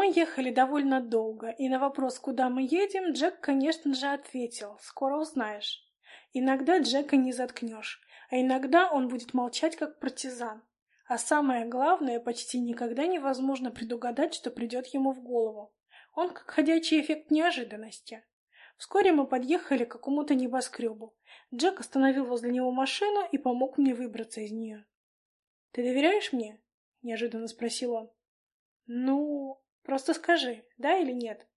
Мы ехали довольно долго, и на вопрос, куда мы едем, Джек, конечно же, ответил «Скоро узнаешь». Иногда Джека не заткнешь, а иногда он будет молчать, как партизан. А самое главное, почти никогда невозможно предугадать, что придет ему в голову. Он как ходячий эффект неожиданности. Вскоре мы подъехали к какому-то небоскребу. Джек остановил возле него машину и помог мне выбраться из нее. — Ты доверяешь мне? — неожиданно спросил он. — Ну, просто скажи, да или нет?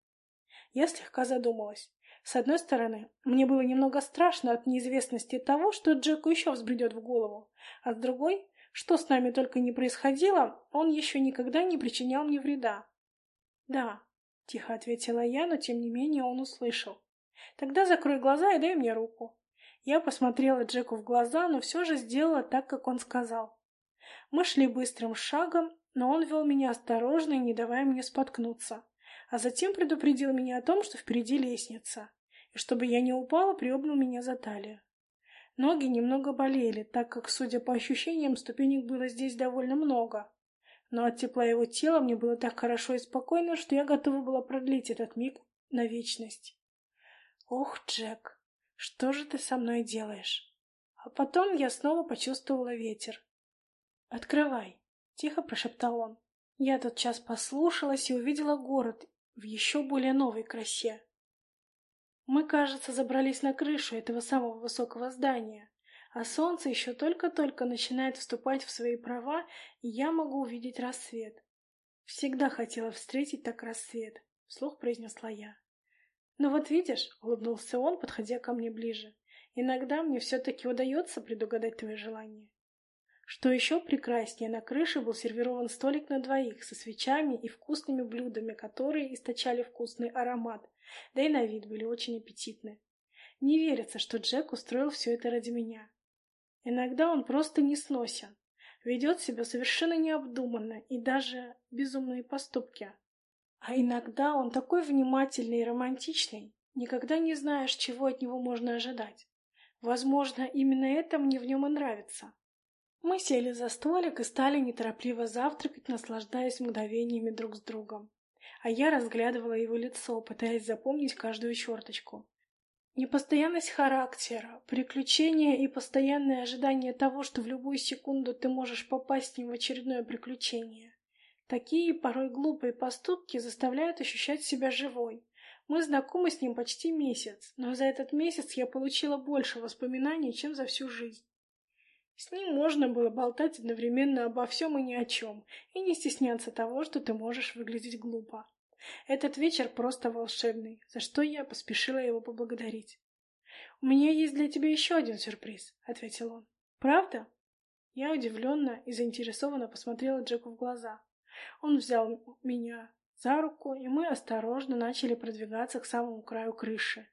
Я слегка задумалась. С одной стороны, мне было немного страшно от неизвестности того, что Джеку еще взбредет в голову, а с другой, что с нами только не происходило, он еще никогда не причинял мне вреда. — Да, — тихо ответила я, но тем не менее он услышал. Тогда закрой глаза и дай мне руку. Я посмотрела Джеку в глаза, но все же сделала так, как он сказал. Мы шли быстрым шагом, но он вел меня осторожно, не давая мне споткнуться. А затем предупредил меня о том, что впереди лестница, и чтобы я не упала, приобнял меня за талию. Ноги немного болели, так как, судя по ощущениям, ступенек было здесь довольно много. Но от тепла его тела мне было так хорошо и спокойно, что я готова была продлить этот миг на вечность. Ох, Джек, что же ты со мной делаешь? А потом я снова почувствовала ветер. Открывай, тихо прошептал он. Я тот час послушалась и увидела город в еще более новой красе. Мы, кажется, забрались на крышу этого самого высокого здания, а солнце еще только-только начинает вступать в свои права, и я могу увидеть рассвет. Всегда хотела встретить так рассвет, вслух произнесла я. «Ну вот видишь», — улыбнулся он, подходя ко мне ближе, «иногда мне все-таки удается предугадать твои желания». Что еще прекраснее, на крыше был сервирован столик на двоих со свечами и вкусными блюдами, которые источали вкусный аромат, да и на вид были очень аппетитны. Не верится, что Джек устроил все это ради меня. Иногда он просто не сносен, ведет себя совершенно необдуманно и даже безумные поступки. А иногда он такой внимательный и романтичный, никогда не знаешь, чего от него можно ожидать. Возможно, именно это мне в нем и нравится. Мы сели за столик и стали неторопливо завтракать, наслаждаясь мгновениями друг с другом. А я разглядывала его лицо, пытаясь запомнить каждую черточку. Непостоянность характера, приключения и постоянное ожидание того, что в любую секунду ты можешь попасть с ним в очередное приключение. Такие порой глупые поступки заставляют ощущать себя живой. Мы знакомы с ним почти месяц, но за этот месяц я получила больше воспоминаний, чем за всю жизнь. С ним можно было болтать одновременно обо всем и ни о чем, и не стесняться того, что ты можешь выглядеть глупо. Этот вечер просто волшебный, за что я поспешила его поблагодарить. «У меня есть для тебя еще один сюрприз», — ответил он. «Правда?» Я удивленно и заинтересованно посмотрела Джеку в глаза. Он взял меня за руку, и мы осторожно начали продвигаться к самому краю крыши.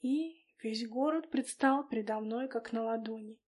И весь город предстал передо мной, как на ладони.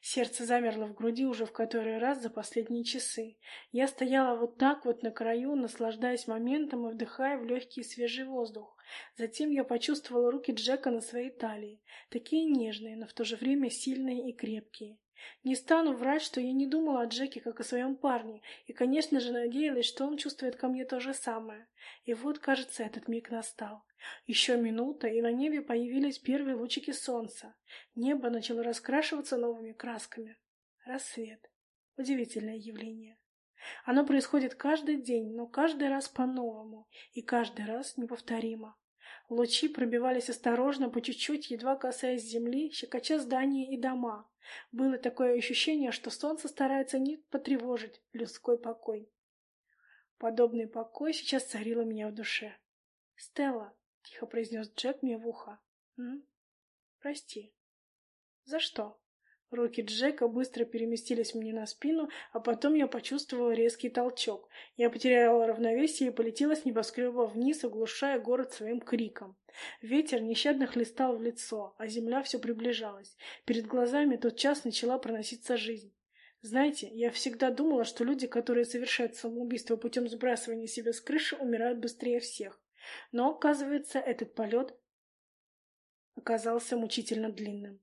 Сердце замерло в груди уже в который раз за последние часы. Я стояла вот так вот на краю, наслаждаясь моментом и вдыхая в легкий свежий воздух. Затем я почувствовала руки Джека на своей талии, такие нежные, но в то же время сильные и крепкие. Не стану врать, что я не думала о Джеке как о своем парне, и, конечно же, надеялась, что он чувствует ко мне то же самое. И вот, кажется, этот миг настал. Еще минута, и на небе появились первые лучики солнца. Небо начало раскрашиваться новыми красками. Рассвет. Удивительное явление. Оно происходит каждый день, но каждый раз по-новому, и каждый раз неповторимо. Лучи пробивались осторожно, по чуть-чуть, едва касаясь земли, щекоча здания и дома. Было такое ощущение, что солнце старается не потревожить людской покой. Подобный покой сейчас царил у меня в душе. «Стелла», — тихо произнес Джек мне в ухо. «М? Прости». «За что?» Руки Джека быстро переместились мне на спину, а потом я почувствовала резкий толчок. Я потеряла равновесие и полетела с небоскреба вниз, оглушая город своим криком. Ветер нещадно хлестал в лицо, а земля все приближалась. Перед глазами тот час начала проноситься жизнь. Знаете, я всегда думала, что люди, которые совершают самоубийство путем сбрасывания себя с крыши, умирают быстрее всех. Но, оказывается, этот полет оказался мучительно длинным.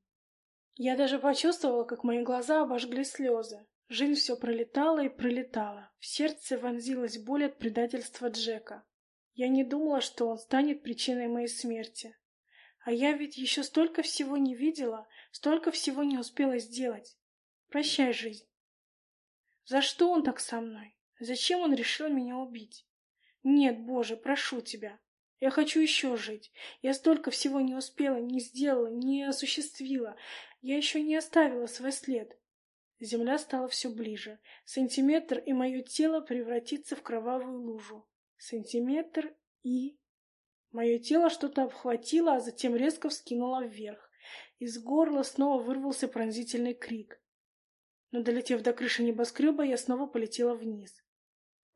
Я даже почувствовала, как мои глаза обожгли слезы. Жизнь все пролетала и пролетала. В сердце вонзилась боль от предательства Джека. Я не думала, что он станет причиной моей смерти. А я ведь еще столько всего не видела, столько всего не успела сделать. Прощай, жизнь. За что он так со мной? Зачем он решил меня убить? Нет, Боже, прошу тебя. Я хочу еще жить. Я столько всего не успела, не сделала, не осуществила. Я еще не оставила свой след. Земля стала все ближе. Сантиметр, и мое тело превратится в кровавую лужу. Сантиметр и... Мое тело что-то обхватило, а затем резко вскинуло вверх. Из горла снова вырвался пронзительный крик. Но, долетев до крыши небоскреба, я снова полетела вниз.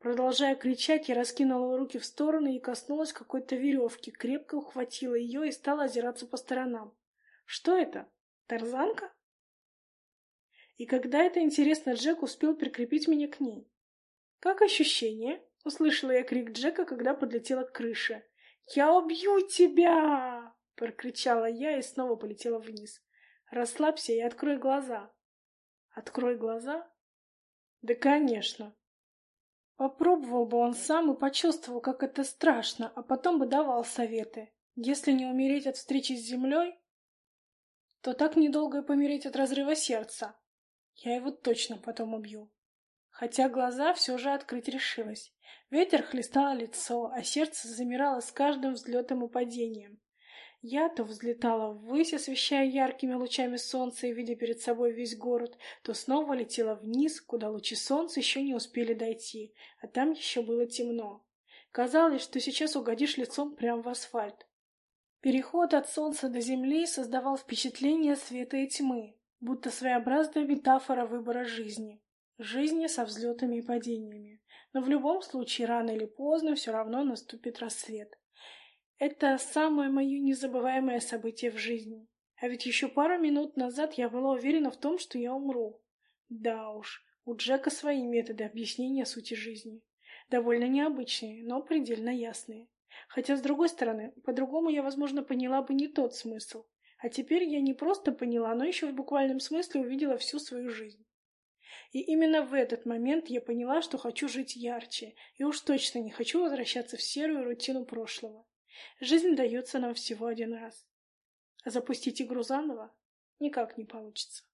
Продолжая кричать, я раскинула руки в стороны и коснулась какой-то веревки, крепко ухватила ее и стала озираться по сторонам. Что это? Тарзанка? И когда это, интересно, Джек успел прикрепить меня к ней? «Как ощущение?» — услышала я крик Джека, когда подлетела к крыше. «Я убью тебя!» — прокричала я и снова полетела вниз. «Расслабься и открой глаза». «Открой глаза?» «Да, конечно!» Попробовал бы он сам и почувствовал, как это страшно, а потом бы давал советы. Если не умереть от встречи с землей, то так недолго и помереть от разрыва сердца. Я его точно потом убью. Хотя глаза все же открыть решилась. Ветер хлестало лицо, а сердце замирало с каждым взлетом и падением. Я то взлетала ввысь, освещая яркими лучами солнца и видя перед собой весь город, то снова летела вниз, куда лучи солнца еще не успели дойти, а там еще было темно. Казалось, что сейчас угодишь лицом прямо в асфальт. Переход от солнца до земли создавал впечатление света и тьмы, будто своеобразная метафора выбора жизни. Жизни со взлетами и падениями. Но в любом случае, рано или поздно, все равно наступит рассвет. Это самое мое незабываемое событие в жизни. А ведь еще пару минут назад я была уверена в том, что я умру. Да уж, у Джека свои методы объяснения сути жизни. Довольно необычные, но предельно ясные. Хотя, с другой стороны, по-другому я, возможно, поняла бы не тот смысл. А теперь я не просто поняла, но еще в буквальном смысле увидела всю свою жизнь. И именно в этот момент я поняла, что хочу жить ярче, и уж точно не хочу возвращаться в серую рутину прошлого. Жизнь дается нам всего один раз. Запустить игру заново никак не получится.